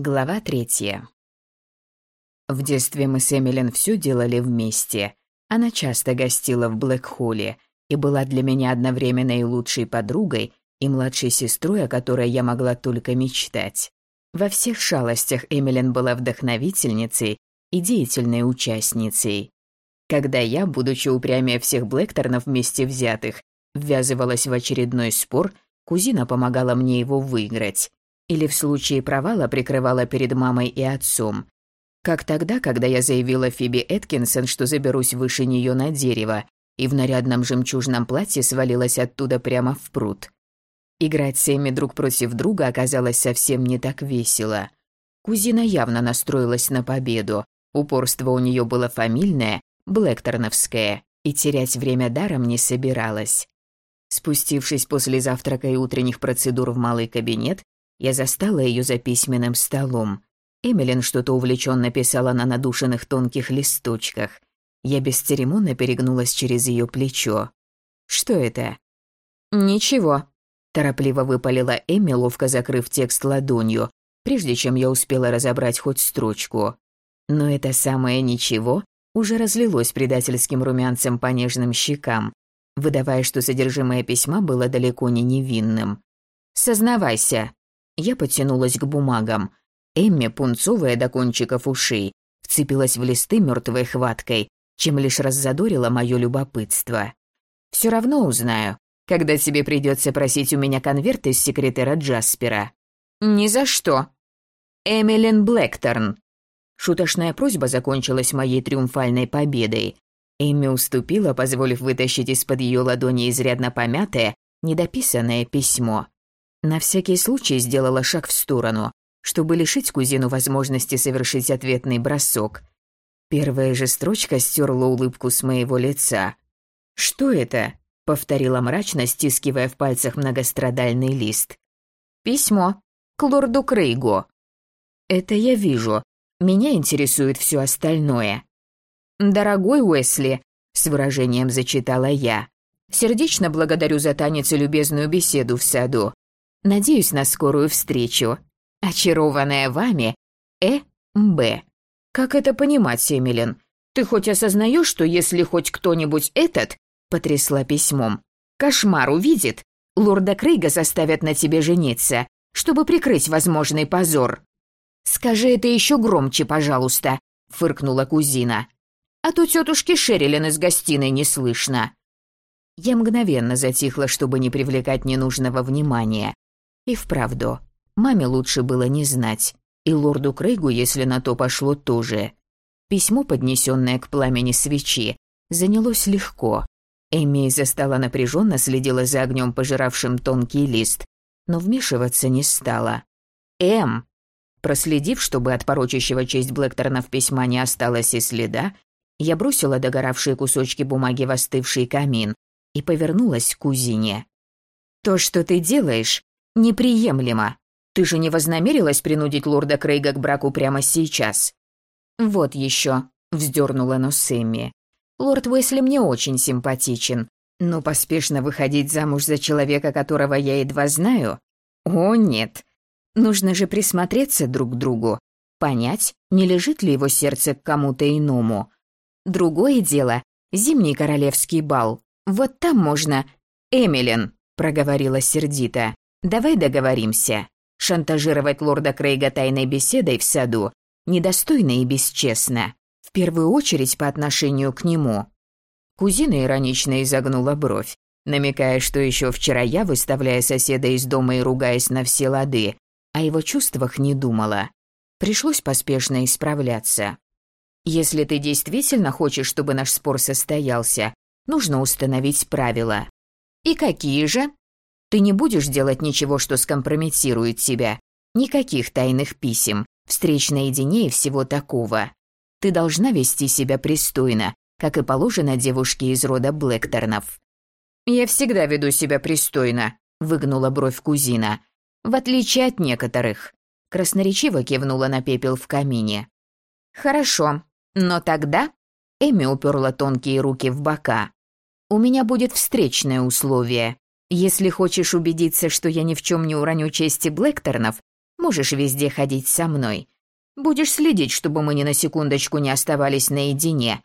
Глава третья. В детстве мы с Эмилин все делали вместе. Она часто гостила в Блэкхолле и была для меня одновременно и лучшей подругой, и младшей сестрой, о которой я могла только мечтать. Во всех шалостях Эмилин была вдохновительницей и деятельной участницей. Когда я, будучи упрямее всех Блэкторнов вместе взятых, ввязывалась в очередной спор, кузина помогала мне его выиграть или в случае провала прикрывала перед мамой и отцом. Как тогда, когда я заявила Фиби Эткинсон, что заберусь выше нее на дерево, и в нарядном жемчужном платье свалилась оттуда прямо в пруд. Играть с Эми друг против друга оказалось совсем не так весело. Кузина явно настроилась на победу. Упорство у нее было фамильное, блэкторновское, и терять время даром не собиралась. Спустившись после завтрака и утренних процедур в малый кабинет, я застала ее за письменным столом. Эмилин что-то увлеченно писала на надушенных тонких листочках. Я бесцеремонно перегнулась через ее плечо. «Что это?» «Ничего», – торопливо выпалила Эми, ловко закрыв текст ладонью, прежде чем я успела разобрать хоть строчку. Но это самое «ничего» уже разлилось предательским румянцем по нежным щекам, выдавая, что содержимое письма было далеко не невинным. «Сознавайся», я потянулась к бумагам. Эмми, пунцовая до кончиков ушей, вцепилась в листы мертвой хваткой, чем лишь раззадорила мое любопытство. Все равно узнаю, когда тебе придется просить у меня конверт из секретера Джаспера. Ни за что. Эмилин Блэкторн. Шуточная просьба закончилась моей триумфальной победой. Эмми уступила, позволив вытащить из-под ее ладони изрядно помятое, недописанное письмо. На всякий случай сделала шаг в сторону, чтобы лишить кузину возможности совершить ответный бросок. Первая же строчка стерла улыбку с моего лица. «Что это?» — повторила мрачно, стискивая в пальцах многострадальный лист. «Письмо. К лорду Крейгу». «Это я вижу. Меня интересует все остальное». «Дорогой Уэсли», — с выражением зачитала я, «сердечно благодарю за танец и любезную беседу в саду. Надеюсь на скорую встречу. Очарованная вами Э. Б. Как это понимать, Эмилин? Ты хоть осознаешь, что если хоть кто-нибудь этот, потрясла письмом, кошмар увидит, лорда Крейга заставят на тебе жениться, чтобы прикрыть возможный позор. Скажи это еще громче, пожалуйста, фыркнула кузина. А то тетушки Шерилин из гостиной не слышно. Я мгновенно затихла, чтобы не привлекать ненужного внимания. И вправду, маме лучше было не знать. И лорду Крейгу, если на то пошло, тоже. Письмо, поднесенное к пламени свечи, занялось легко. Эми из-за стола напряженно следила за огнем, пожиравшим тонкий лист, но вмешиваться не стала. «Эм!» Проследив, чтобы от порочащего честь Блэкторнов письма не осталось и следа, я бросила догоравшие кусочки бумаги в остывший камин и повернулась к кузине. «То, что ты делаешь, неприемлемо. Ты же не вознамерилась принудить лорда Крейга к браку прямо сейчас?» «Вот еще», — вздернула нос Эмми. «Лорд Уэсли мне очень симпатичен, но поспешно выходить замуж за человека, которого я едва знаю? О, нет. Нужно же присмотреться друг к другу, понять, не лежит ли его сердце к кому-то иному. Другое дело — зимний королевский бал. Вот там можно... «Эмилин», — проговорила сердито, Давай договоримся. Шантажировать лорда Крейга тайной беседой в саду недостойно и бесчестно. В первую очередь по отношению к нему. Кузина иронично изогнула бровь, намекая, что еще вчера я, выставляя соседа из дома и ругаясь на все лады, о его чувствах не думала. Пришлось поспешно исправляться. Если ты действительно хочешь, чтобы наш спор состоялся, нужно установить правила. И какие же? Ты не будешь делать ничего, что скомпрометирует тебя. Никаких тайных писем, встреч наедине и всего такого. Ты должна вести себя пристойно, как и положено девушке из рода Блэкторнов». «Я всегда веду себя пристойно», — выгнула бровь кузина. «В отличие от некоторых». Красноречиво кивнула на пепел в камине. «Хорошо, но тогда...» Эми уперла тонкие руки в бока. «У меня будет встречное условие. Если хочешь убедиться, что я ни в чем не уроню чести Блэкторнов, Можешь везде ходить со мной. Будешь следить, чтобы мы ни на секундочку не оставались наедине.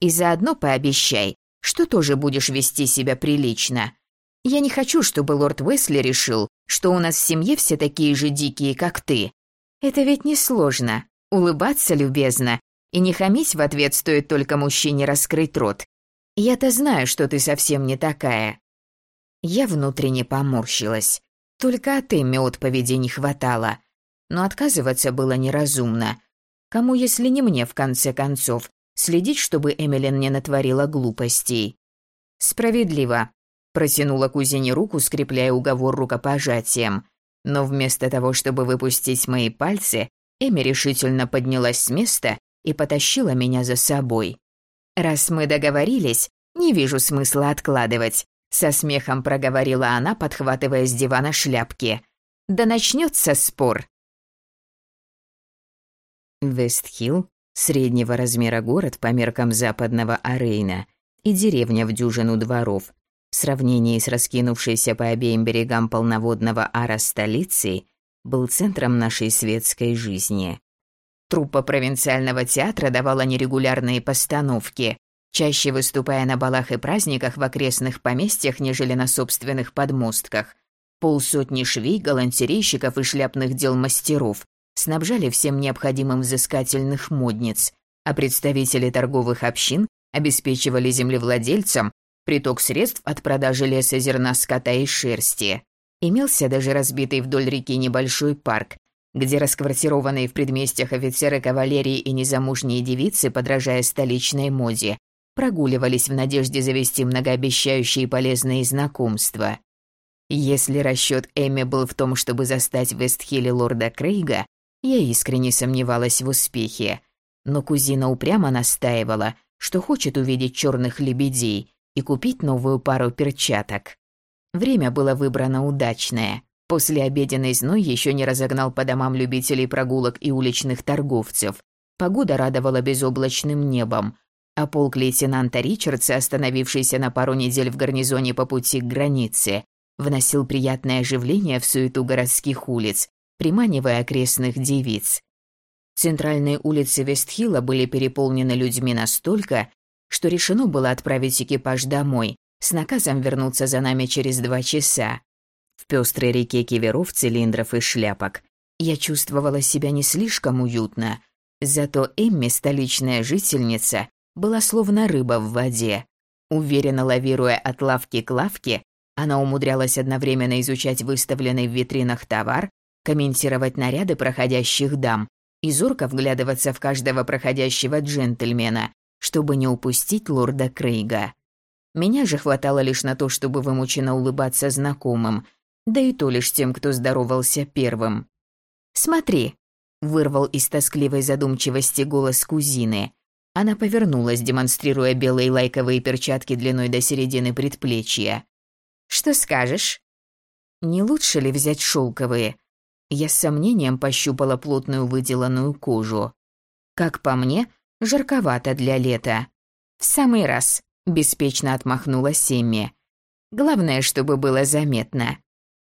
И заодно пообещай, что тоже будешь вести себя прилично. Я не хочу, чтобы лорд Уэсли решил, что у нас в семье все такие же дикие, как ты. Это ведь несложно. Улыбаться любезно и не хамить в ответ стоит только мужчине раскрыть рот. Я-то знаю, что ты совсем не такая. Я внутренне поморщилась. Только от Эмми отповеди не хватало. Но отказываться было неразумно. Кому, если не мне, в конце концов, следить, чтобы Эмилин не натворила глупостей? Справедливо. Протянула кузине руку, скрепляя уговор рукопожатием. Но вместо того, чтобы выпустить мои пальцы, Эми решительно поднялась с места и потащила меня за собой. «Раз мы договорились, не вижу смысла откладывать», со смехом проговорила она, подхватывая с дивана шляпки. «Да начнется спор». Вестхилл – среднего размера город по меркам западного Арейна и деревня в дюжину дворов. В сравнении с раскинувшейся по обеим берегам полноводного Ара столицей, был центром нашей светской жизни. Труппа провинциального театра давала нерегулярные постановки, чаще выступая на балах и праздниках в окрестных поместьях, нежели на собственных подмостках. Полсотни швей, галантерейщиков и шляпных дел мастеров снабжали всем необходимым взыскательных модниц, а представители торговых общин обеспечивали землевладельцам приток средств от продажи леса, зерна, скота и шерсти. Имелся даже разбитый вдоль реки небольшой парк, где расквартированные в предместьях офицеры кавалерии и незамужние девицы, подражая столичной моде, прогуливались в надежде завести многообещающие полезные знакомства. Если расчет Эми был в том, чтобы застать в Вестхилле лорда Крейга, я искренне сомневалась в успехе. Но кузина упрямо настаивала, что хочет увидеть черных лебедей и купить новую пару перчаток. Время было выбрано удачное. После обеденной зной еще не разогнал по домам любителей прогулок и уличных торговцев. Погода радовала безоблачным небом, а полк лейтенанта Ричардса, остановившийся на пару недель в гарнизоне по пути к границе, вносил приятное оживление в суету городских улиц, приманивая окрестных девиц. Центральные улицы Вестхилла были переполнены людьми настолько, что решено было отправить экипаж домой, с наказом вернуться за нами через два часа. В пестрой реке киверов, цилиндров и шляпок я чувствовала себя не слишком уютно, зато Эмми, столичная жительница, была словно рыба в воде. Уверенно лавируя от лавки к лавке, она умудрялась одновременно изучать выставленный в витринах товар, комментировать наряды проходящих дам и зорко вглядываться в каждого проходящего джентльмена, чтобы не упустить лорда Крейга. Меня же хватало лишь на то, чтобы вымученно улыбаться знакомым, да и то лишь тем, кто здоровался первым. «Смотри», — вырвал из тоскливой задумчивости голос кузины. Она повернулась, демонстрируя белые лайковые перчатки длиной до середины предплечья. «Что скажешь?» «Не лучше ли взять шелковые?» Я с сомнением пощупала плотную выделанную кожу. Как по мне, жарковато для лета. В самый раз, беспечно отмахнулась Семми. Главное, чтобы было заметно.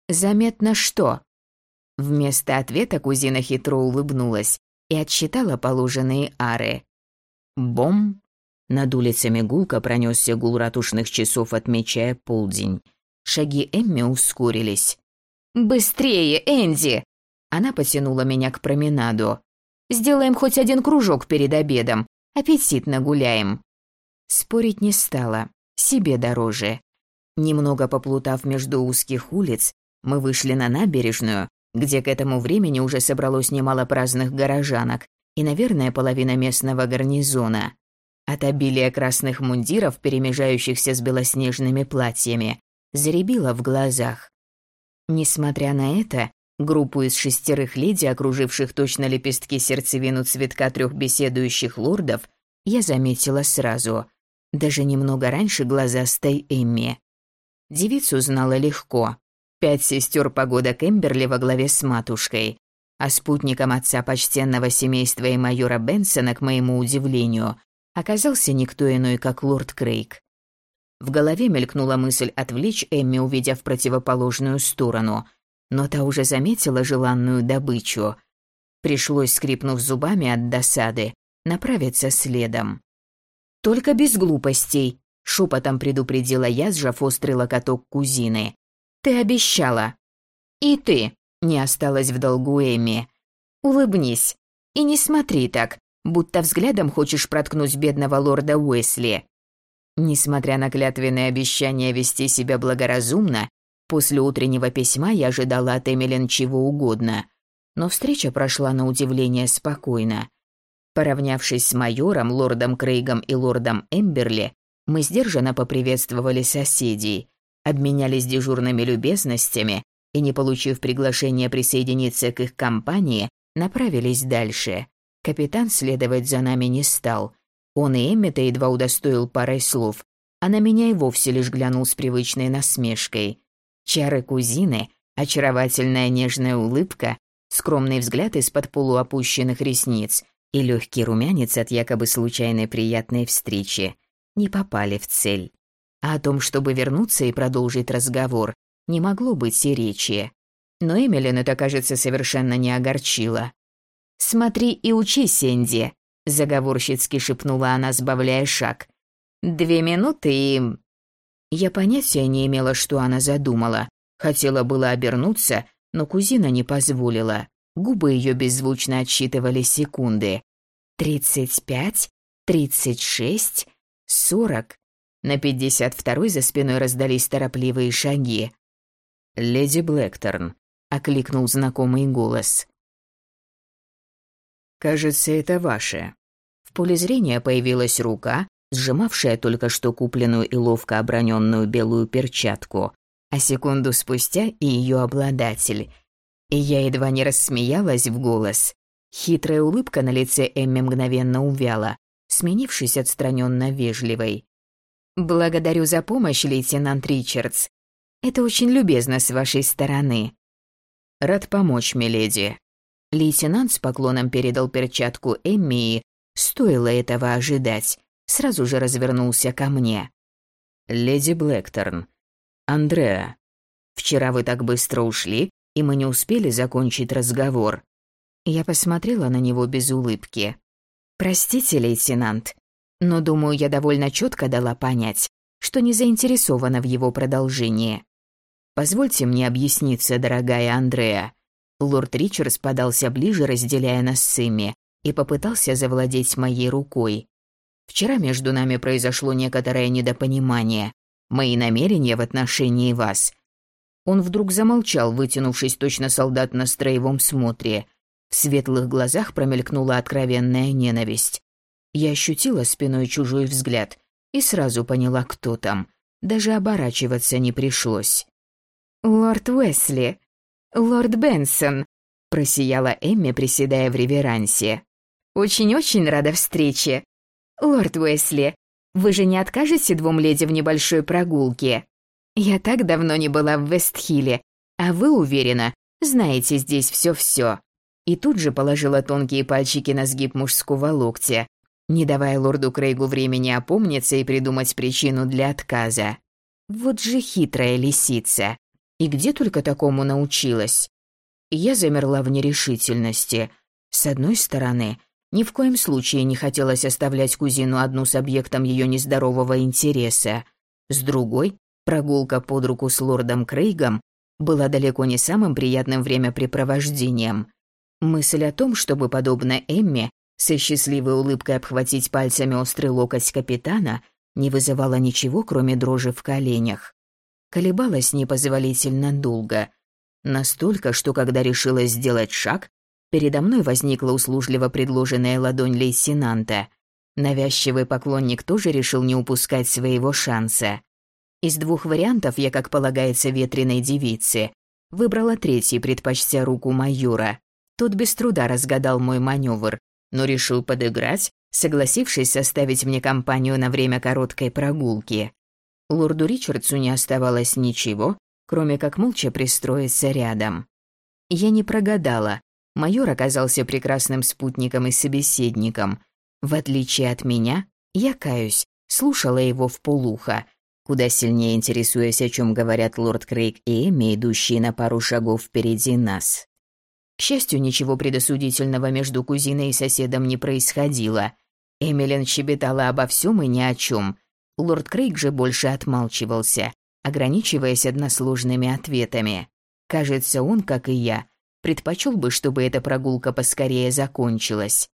Заметно что? Вместо ответа кузина хитро улыбнулась и отсчитала положенные ары. Бом! Над улицами гулко пронесся гул ратушных часов, отмечая полдень. Шаги Эмми ускорились. «Быстрее, Энди!» Она потянула меня к променаду. «Сделаем хоть один кружок перед обедом. Аппетитно гуляем». Спорить не стала. Себе дороже. Немного поплутав между узких улиц, мы вышли на набережную, где к этому времени уже собралось немало праздных горожанок и, наверное, половина местного гарнизона. От обилия красных мундиров, перемежающихся с белоснежными платьями, заребило в глазах. Несмотря на это, группу из шестерых леди, окруживших точно лепестки сердцевину цветка трех беседующих лордов, я заметила сразу, даже немного раньше глазастой Эмми. Девицу знала легко. Пять сестер погода Кэмберли во главе с матушкой, а спутником отца почтенного семейства и майора Бенсона, к моему удивлению, оказался никто иной, как лорд Крейг. В голове мелькнула мысль отвлечь Эмми, увидев противоположную сторону. но та уже заметила желанную добычу. Пришлось, скрипнув зубами от досады, направиться следом. «Только без глупостей», — шепотом предупредила я, сжав острый локоток кузины. «Ты обещала». «И ты», — не осталась в долгу Эми. «Улыбнись и не смотри так, будто взглядом хочешь проткнуть бедного лорда Уэсли». Несмотря на клятвенное обещание вести себя благоразумно, после утреннего письма я ожидала от Эмилин чего угодно. Но встреча прошла на удивление спокойно. Поравнявшись с майором, лордом Крейгом и лордом Эмберли, мы сдержанно поприветствовали соседей, обменялись дежурными любезностями и, не получив приглашения присоединиться к их компании, направились дальше. Капитан следовать за нами не стал. Он и Эммета едва удостоил парой слов, а на меня и вовсе лишь глянул с привычной насмешкой. Чары кузины, очаровательная нежная улыбка, скромный взгляд из-под полуопущенных ресниц и легкий румянец от якобы случайной приятной встречи не попали в цель. А о том, чтобы вернуться и продолжить разговор, не могло быть и речи. Но Эмилин это, кажется, совершенно не огорчило. «Смотри и учи, Сенди», — заговорщицки шепнула она, сбавляя шаг. «Две минуты и...» Я понятия не имела, что она задумала. Хотела было обернуться, но кузина не позволила. Губы ее беззвучно отсчитывали секунды. «Тридцать пять? Тридцать шесть? Сорок?» На пятьдесят второй за спиной раздались торопливые шаги. «Леди Блэкторн», — окликнул знакомый голос. «Кажется, это ваше». В поле зрения появилась рука, сжимавшая только что купленную и ловко оброненную белую перчатку, а секунду спустя и ее обладатель — и я едва не рассмеялась в голос. Хитрая улыбка на лице Эмми мгновенно увяла, сменившись отстраненно вежливой. «Благодарю за помощь, лейтенант Ричардс. Это очень любезно с вашей стороны». «Рад помочь, миледи». Лейтенант с поклоном передал перчатку Эмми и, стоило этого ожидать, сразу же развернулся ко мне. «Леди Блэкторн. Андреа. Вчера вы так быстро ушли, и мы не успели закончить разговор. Я посмотрела на него без улыбки. «Простите, лейтенант, но, думаю, я довольно четко дала понять, что не заинтересована в его продолжении. Позвольте мне объясниться, дорогая Андреа». Лорд Ричардс подался ближе, разделяя нас с Эмми, и попытался завладеть моей рукой. Вчера между нами произошло некоторое недопонимание. Мои намерения в отношении вас он вдруг замолчал, вытянувшись точно солдат на строевом смотре. В светлых глазах промелькнула откровенная ненависть. Я ощутила спиной чужой взгляд и сразу поняла, кто там. Даже оборачиваться не пришлось. «Лорд Уэсли! Лорд Бенсон!» — просияла Эмми, приседая в реверансе. «Очень-очень рада встрече! Лорд Уэсли, вы же не откажете двум леди в небольшой прогулке?» Я так давно не была в Вестхилле, а вы, уверена, знаете здесь все-все. И тут же положила тонкие пальчики на сгиб мужского локтя, не давая лорду Крейгу времени опомниться и придумать причину для отказа. Вот же хитрая лисица. И где только такому научилась? Я замерла в нерешительности. С одной стороны, ни в коем случае не хотелось оставлять кузину одну с объектом ее нездорового интереса. С другой, Прогулка под руку с лордом Крейгом была далеко не самым приятным времяпрепровождением. Мысль о том, чтобы, подобно Эмме, со счастливой улыбкой обхватить пальцами острый локоть капитана, не вызывала ничего, кроме дрожи в коленях. Колебалась непозволительно долго. Настолько, что когда решила сделать шаг, передо мной возникла услужливо предложенная ладонь лейтенанта. Навязчивый поклонник тоже решил не упускать своего шанса. Из двух вариантов я, как полагается ветреной девице, выбрала третий, предпочтя руку майора. Тот без труда разгадал мой маневр, но решил подыграть, согласившись составить мне компанию на время короткой прогулки. Лорду Ричардсу не оставалось ничего, кроме как молча пристроиться рядом. Я не прогадала. Майор оказался прекрасным спутником и собеседником. В отличие от меня, я каюсь, слушала его в полухо, куда сильнее интересуясь, о чем говорят лорд Крейг и Эми, идущие на пару шагов впереди нас. К счастью, ничего предосудительного между кузиной и соседом не происходило. Эмилин щебетала обо всем и ни о чем. Лорд Крейг же больше отмалчивался, ограничиваясь односложными ответами. Кажется, он, как и я, предпочел бы, чтобы эта прогулка поскорее закончилась.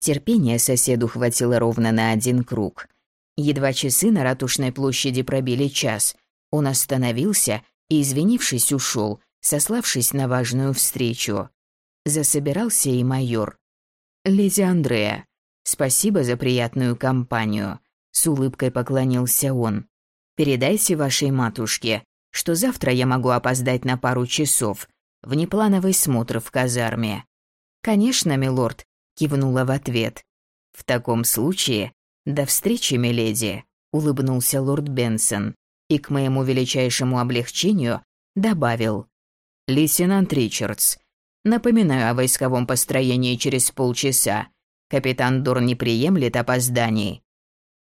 Терпения соседу хватило ровно на один круг. Едва часы на Ратушной площади пробили час, он остановился и, извинившись, ушел, сославшись на важную встречу. Засобирался и майор. «Леди Андрея, спасибо за приятную компанию», — с улыбкой поклонился он. «Передайте вашей матушке, что завтра я могу опоздать на пару часов, внеплановый смотр в казарме». «Конечно, милорд», — кивнула в ответ. «В таком случае, до встречи, миледи», — улыбнулся лорд Бенсон и к моему величайшему облегчению добавил. «Лейтенант Ричардс, напоминаю о войсковом построении через полчаса. Капитан Дор не приемлет опозданий».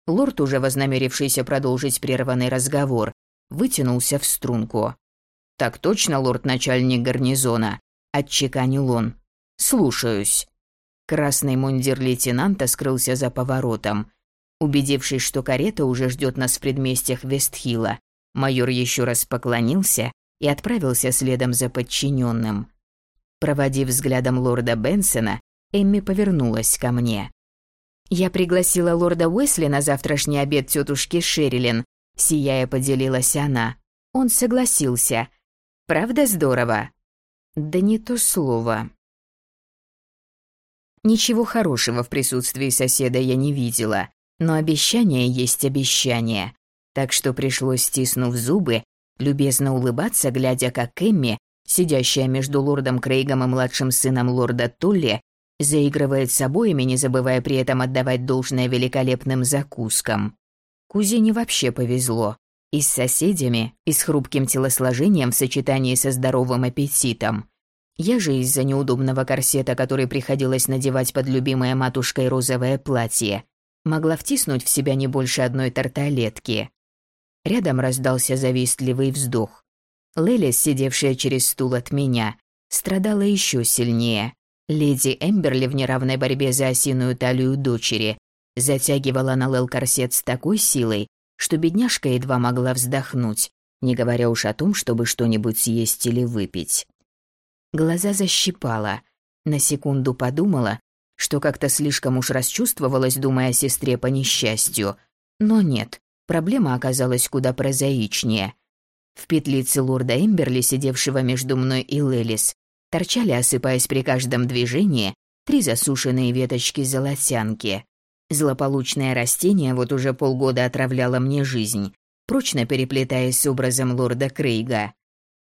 Лорд, уже вознамерившийся продолжить прерванный разговор, вытянулся в струнку. «Так точно, лорд-начальник гарнизона», — отчеканил он. «Слушаюсь». Красный мундир лейтенанта скрылся за поворотом. Убедившись, что карета уже ждет нас в предместьях Вестхила, майор еще раз поклонился и отправился следом за подчиненным. Проводив взглядом лорда Бенсона, Эмми повернулась ко мне. «Я пригласила лорда Уэсли на завтрашний обед тетушки Шерилин», сияя поделилась она. Он согласился. «Правда здорово?» «Да не то слово». Ничего хорошего в присутствии соседа я не видела, но обещание есть обещание. Так что пришлось, стиснув зубы, любезно улыбаться, глядя, как Эмми, сидящая между лордом Крейгом и младшим сыном лорда Тулли, заигрывает с обоими, не забывая при этом отдавать должное великолепным закускам. Кузине вообще повезло. И с соседями, и с хрупким телосложением в сочетании со здоровым аппетитом. Я же из-за неудобного корсета, который приходилось надевать под любимое матушкой розовое платье, могла втиснуть в себя не больше одной тарталетки. Рядом раздался завистливый вздох. Лелис, сидевшая через стул от меня, страдала еще сильнее. Леди Эмберли в неравной борьбе за осиную талию дочери затягивала на Лел корсет с такой силой, что бедняжка едва могла вздохнуть, не говоря уж о том, чтобы что-нибудь съесть или выпить. Глаза защипала. На секунду подумала, что как-то слишком уж расчувствовалась, думая о сестре по несчастью. Но нет, Проблема оказалась куда прозаичнее. В петлице лорда Эмберли, сидевшего между мной и Лелис, торчали, осыпаясь при каждом движении, три засушенные веточки золотянки. Злополучное растение вот уже полгода отравляло мне жизнь, прочно переплетаясь с образом лорда Крейга.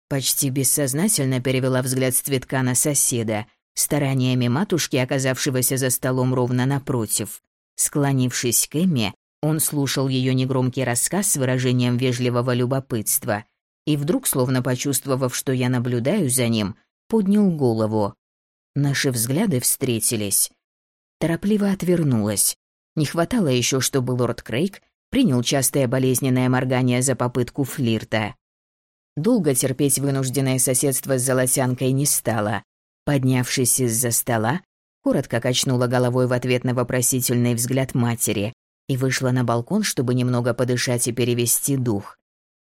Почти бессознательно перевела взгляд с цветка на соседа, стараниями матушки, оказавшегося за столом ровно напротив. Склонившись к Эмме, он слушал ее негромкий рассказ с выражением вежливого любопытства и вдруг, словно почувствовав, что я наблюдаю за ним, поднял голову. Наши взгляды встретились. Торопливо отвернулась. Не хватало еще, чтобы лорд Крейг принял частое болезненное моргание за попытку флирта. Долго терпеть вынужденное соседство с золотянкой не стало. Поднявшись из-за стола, коротко качнула головой в ответ на вопросительный взгляд матери и вышла на балкон, чтобы немного подышать и перевести дух.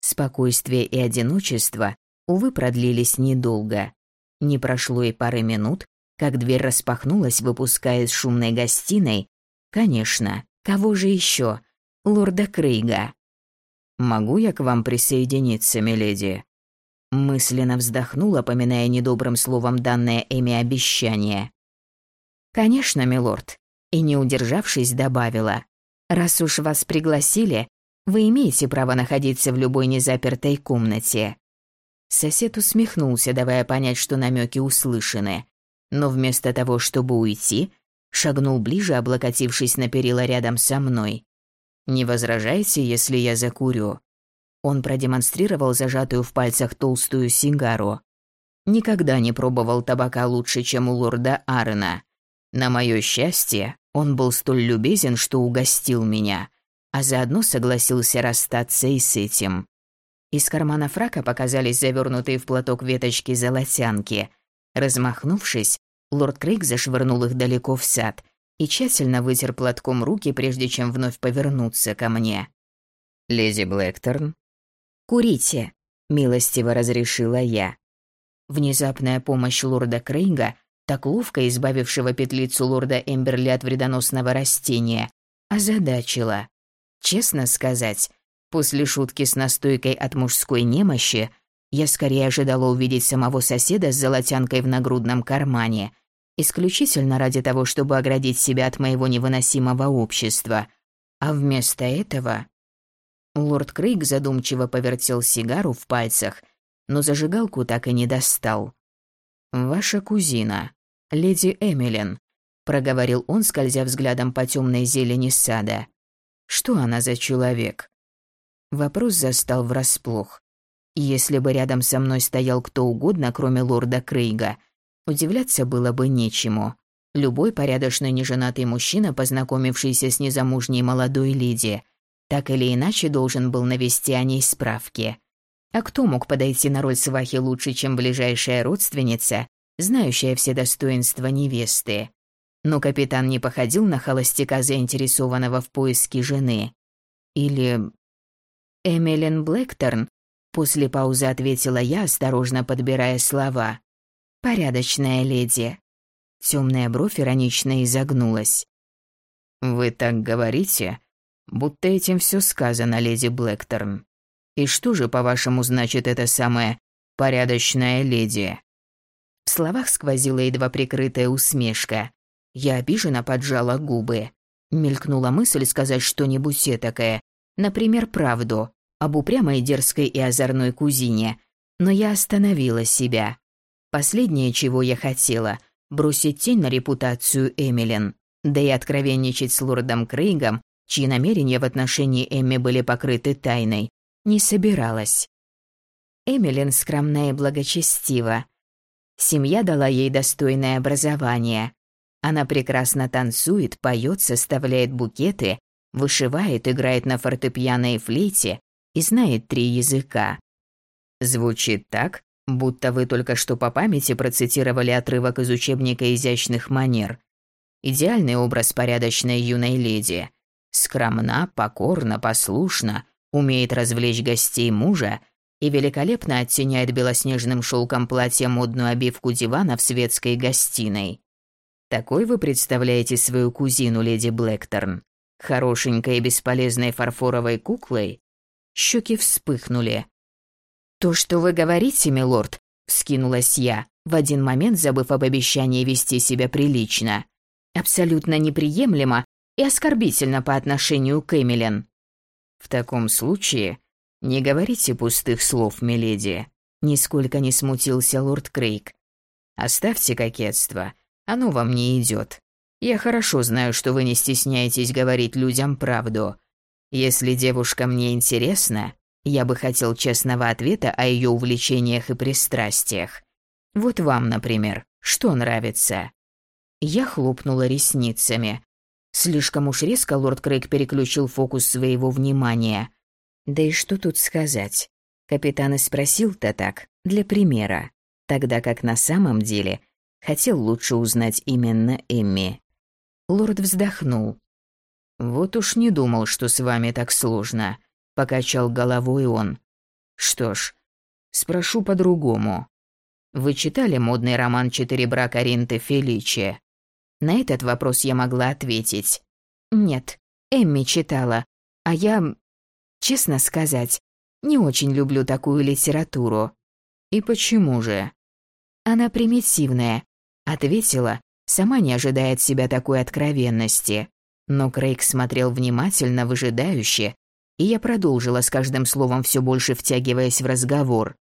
Спокойствие и одиночество, увы, продлились недолго. Не прошло и пары минут, как дверь распахнулась, выпуская из шумной гостиной, конечно, кого же еще? Лорда Крейга. «Могу я к вам присоединиться, миледи?» Мысленно вздохнула, поминая недобрым словом данное Эми обещание. «Конечно, милорд», и, не удержавшись, добавила. Раз уж вас пригласили, вы имеете право находиться в любой незапертой комнате». Сосед усмехнулся, давая понять, что намеки услышаны. Но вместо того, чтобы уйти, шагнул ближе, облокотившись на перила рядом со мной. «Не возражайте, если я закурю?» Он продемонстрировал зажатую в пальцах толстую сигару. Никогда не пробовал табака лучше, чем у лорда Арена. На мое счастье, он был столь любезен, что угостил меня. а заодно согласился расстаться и с этим. Из кармана фрака показались завернутые в платок веточки золотянки. Размахнувшись, лорд Крейг зашвырнул их далеко в сад и тщательно вытер платком руки, прежде чем вновь повернуться ко мне. «Леди Блэкторн?» «Курите», — милостиво разрешила я. Внезапная помощь лорда Крейга, так ловко избавившего петлицу лорда Эмберли от вредоносного растения, озадачила. Честно сказать, После шутки с настойкой от мужской немощи я скорее ожидала увидеть самого соседа с золотянкой в нагрудном кармане, исключительно ради того, чтобы оградить себя от моего невыносимого общества. А вместо этого... Лорд Крейг задумчиво повертел сигару в пальцах, но зажигалку так и не достал. «Ваша кузина, леди Эмилин», — проговорил он, скользя взглядом по темной зелени сада. «Что она за человек?» Вопрос застал врасплох. Если бы рядом со мной стоял кто угодно, кроме лорда Крейга, удивляться было бы нечему. Любой порядочный неженатый мужчина, познакомившийся с незамужней молодой леди, так или иначе должен был навести о ней справки. А кто мог подойти на роль свахи лучше, чем ближайшая родственница, знающая все достоинства невесты? Но капитан не походил на холостяка, заинтересованного в поиске жены. Или Эмилин Блэкторн, после паузы ответила я, осторожно подбирая слова. Порядочная леди. Темная бровь иронично изогнулась. Вы так говорите, будто этим все сказано, леди Блэкторн. И что же, по-вашему, значит это самая порядочная леди? В словах сквозила едва прикрытая усмешка. Я обиженно поджала губы. Мелькнула мысль сказать что-нибудь этакое, например, правду, об упрямой, дерзкой и озорной кузине, но я остановила себя. Последнее, чего я хотела, бросить тень на репутацию Эмилин, да и откровенничать с лордом Крейгом, чьи намерения в отношении Эмми были покрыты тайной, не собиралась. Эмилин скромна и благочестива. Семья дала ей достойное образование. Она прекрасно танцует, поет, составляет букеты, вышивает, играет на фортепиано и флейте, и знает три языка. Звучит так, будто вы только что по памяти процитировали отрывок из учебника изящных манер. Идеальный образ порядочной юной леди. Скромна, покорна, послушна, умеет развлечь гостей мужа и великолепно оттеняет белоснежным шелком платья модную обивку дивана в светской гостиной. Такой вы представляете свою кузину, леди Блэкторн? Хорошенькой и бесполезной фарфоровой куклой? Щеки вспыхнули. «То, что вы говорите, милорд», — вскинулась я, в один момент забыв об обещании вести себя прилично. «Абсолютно неприемлемо и оскорбительно по отношению к Эмилен». «В таком случае не говорите пустых слов, миледи», — нисколько не смутился лорд Крейг. «Оставьте кокетство, оно вам не идет. Я хорошо знаю, что вы не стесняетесь говорить людям правду, если девушка мне интересна, я бы хотел честного ответа о ее увлечениях и пристрастиях. Вот вам, например, что нравится?» Я хлопнула ресницами. Слишком уж резко лорд Крейг переключил фокус своего внимания. Да и что тут сказать? Капитан и спросил-то так, для примера, тогда как на самом деле хотел лучше узнать именно Эмми. Лорд вздохнул. «Вот уж не думал, что с вами так сложно», — покачал головой он. «Что ж, спрошу по-другому. Вы читали модный роман «Четыре брака Ринты Феличи»?» На этот вопрос я могла ответить. «Нет, Эмми читала, а я, честно сказать, не очень люблю такую литературу». «И почему же?» «Она примитивная», — ответила, сама не ожидая от себя такой откровенности. Но Крейг смотрел внимательно, выжидающе, и я продолжила с каждым словом все больше втягиваясь в разговор.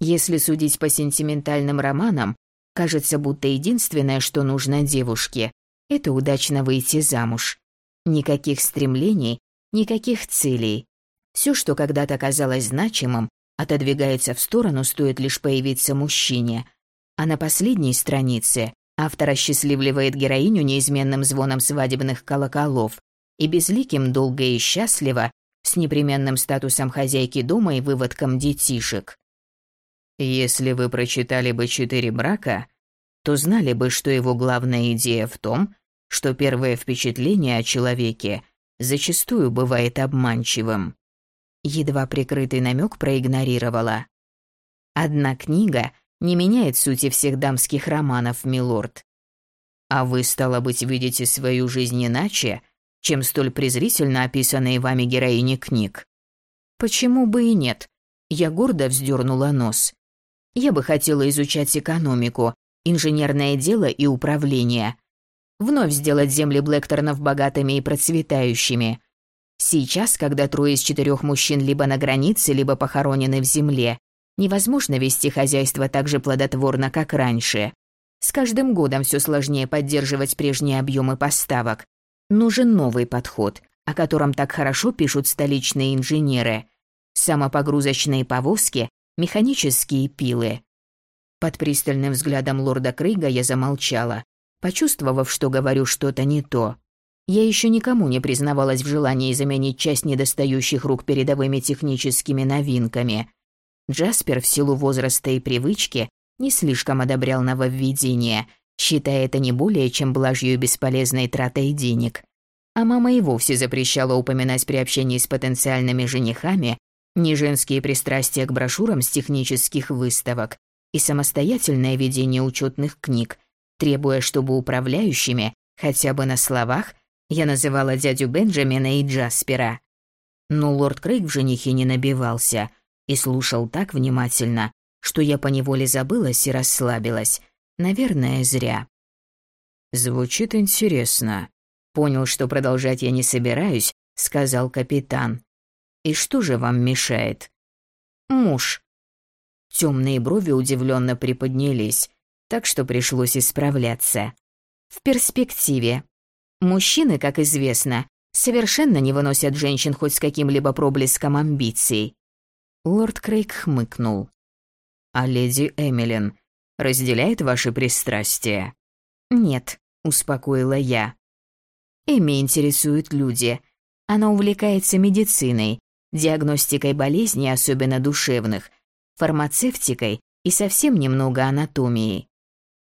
Если судить по сентиментальным романам, кажется, будто единственное, что нужно девушке, это удачно выйти замуж. Никаких стремлений, никаких целей. Все, что когда-то казалось значимым, отодвигается в сторону, стоит лишь появиться мужчине. А на последней странице Автор осчастливливает героиню неизменным звоном свадебных колоколов, и безликим долго и счастливо, с непременным статусом хозяйки дома и выводком детишек. Если вы прочитали бы «Четыре брака», то знали бы, что его главная идея в том, что первое впечатление о человеке зачастую бывает обманчивым. Едва прикрытый намек проигнорировала. Одна книга не меняет сути всех дамских романов, милорд. А вы, стало быть, видите свою жизнь иначе, чем столь презрительно описанные вами героини книг. Почему бы и нет? Я гордо вздернула нос. Я бы хотела изучать экономику, инженерное дело и управление. Вновь сделать земли Блэкторнов богатыми и процветающими. Сейчас, когда трое из четырех мужчин либо на границе, либо похоронены в земле, невозможно вести хозяйство так же плодотворно, как раньше. С каждым годом все сложнее поддерживать прежние объемы поставок. Нужен новый подход, о котором так хорошо пишут столичные инженеры. Самопогрузочные повозки, механические пилы. Под пристальным взглядом лорда Крейга я замолчала, почувствовав, что говорю что-то не то. Я еще никому не признавалась в желании заменить часть недостающих рук передовыми техническими новинками. Джаспер в силу возраста и привычки не слишком одобрял нововведения, считая это не более чем блажью и бесполезной тратой денег. А мама и вовсе запрещала упоминать при общении с потенциальными женихами не женские пристрастия к брошюрам с технических выставок и самостоятельное ведение учетных книг, требуя, чтобы управляющими, хотя бы на словах, я называла дядю Бенджамина и Джаспера. Но лорд Крейг в женихе не набивался и слушал так внимательно, что я поневоле забылась и расслабилась. Наверное, зря. «Звучит интересно», Понял, что продолжать я не собираюсь, сказал капитан. И что же вам мешает? Муж. Темные брови удивленно приподнялись, так что пришлось исправляться. В перспективе. Мужчины, как известно, совершенно не выносят женщин хоть с каким-либо проблеском амбиций. Лорд Крейг хмыкнул. А леди Эмилин разделяет ваши пристрастия? Нет, успокоила я. Эми интересуют люди. Она увлекается медициной, диагностикой болезней, особенно душевных, фармацевтикой и совсем немного анатомией.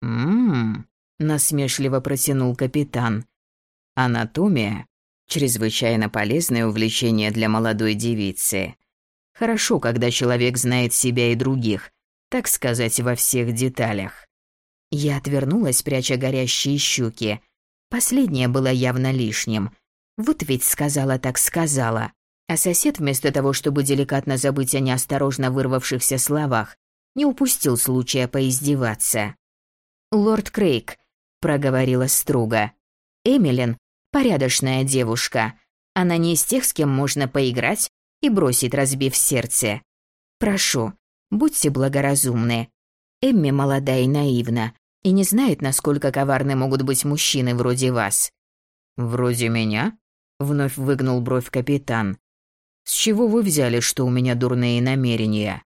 «М-м-м», насмешливо протянул капитан. «Анатомия — чрезвычайно полезное увлечение для молодой девицы. Хорошо, когда человек знает себя и других, так сказать, во всех деталях». Я отвернулась, пряча горящие щеки, Последнее было явно лишним. Вот ведь сказала так сказала. А сосед, вместо того, чтобы деликатно забыть о неосторожно вырвавшихся словах, не упустил случая поиздеваться. «Лорд Крейг», — проговорила строго, — «Эмилин — порядочная девушка. Она не из тех, с кем можно поиграть и бросить, разбив сердце. Прошу, будьте благоразумны. Эмми молода и наивна, и не знает, насколько коварны могут быть мужчины вроде вас». «Вроде меня?» — вновь выгнул бровь капитан. «С чего вы взяли, что у меня дурные намерения?»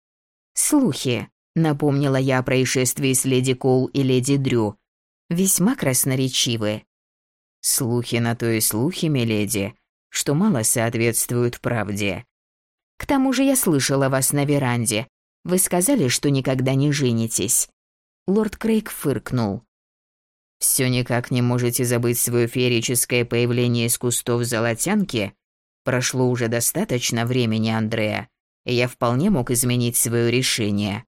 «Слухи», — напомнила я о происшествии с леди Коул и леди Дрю. «Весьма красноречивы». «Слухи на то и слухи, миледи, что мало соответствуют правде». «К тому же я слышала вас на веранде. Вы сказали, что никогда не женитесь. Лорд Крейг фыркнул. «Все никак не можете забыть свое феерическое появление из кустов золотянки? Прошло уже достаточно времени, Андреа, и я вполне мог изменить свое решение.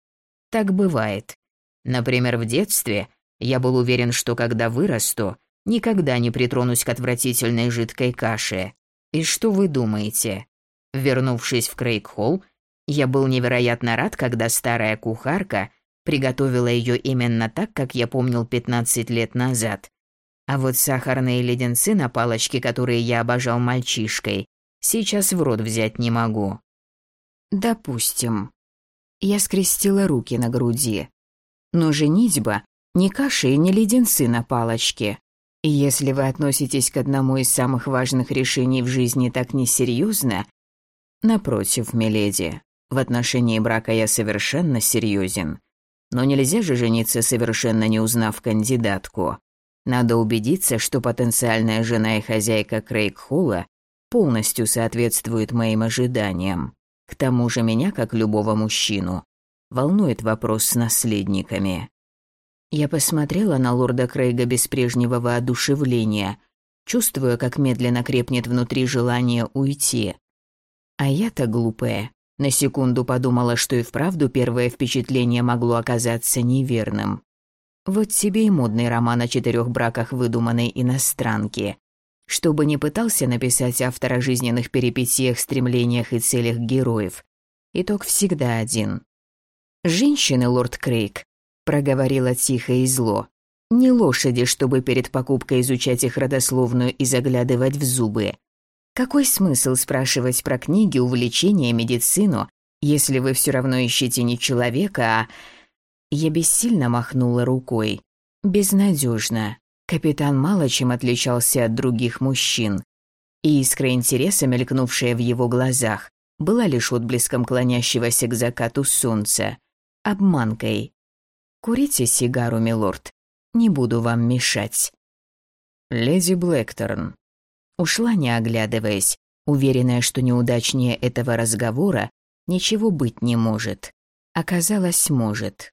Так бывает. Например, в детстве я был уверен, что когда вырасту, никогда не притронусь к отвратительной жидкой каше. И что вы думаете? Вернувшись в Крейг-Холл, я был невероятно рад, когда старая кухарка Приготовила ее именно так, как я помнил 15 лет назад. А вот сахарные леденцы на палочке, которые я обожал мальчишкой, сейчас в рот взять не могу. Допустим. Я скрестила руки на груди. Но женитьба не каши и не леденцы на палочке. И если вы относитесь к одному из самых важных решений в жизни так несерьезно, напротив, миледи, в отношении брака я совершенно серьезен. Но нельзя же жениться, совершенно не узнав кандидатку. Надо убедиться, что потенциальная жена и хозяйка Крейг Холла полностью соответствует моим ожиданиям. К тому же меня, как любого мужчину, волнует вопрос с наследниками. Я посмотрела на лорда Крейга без прежнего воодушевления, чувствуя, как медленно крепнет внутри желание уйти. А я-то глупая. На секунду подумала, что и вправду первое впечатление могло оказаться неверным. Вот тебе и модный роман о четырех браках выдуманной иностранки. Что бы ни пытался написать автор о жизненных перипетиях, стремлениях и целях героев, итог всегда один. «Женщины, лорд Крейг», — проговорила тихо и зло, «не лошади, чтобы перед покупкой изучать их родословную и заглядывать в зубы. Какой смысл спрашивать про книги, увлечения, медицину, если вы все равно ищете не человека, а...» Я бессильно махнула рукой. Безнадежно. Капитан мало чем отличался от других мужчин. И искра интереса, мелькнувшая в его глазах, была лишь отблеском клонящегося к закату солнца. Обманкой. «Курите сигару, милорд. Не буду вам мешать». «Леди Блэкторн». Ушла, не оглядываясь, уверенная, что неудачнее этого разговора ничего быть не может. Оказалось, может.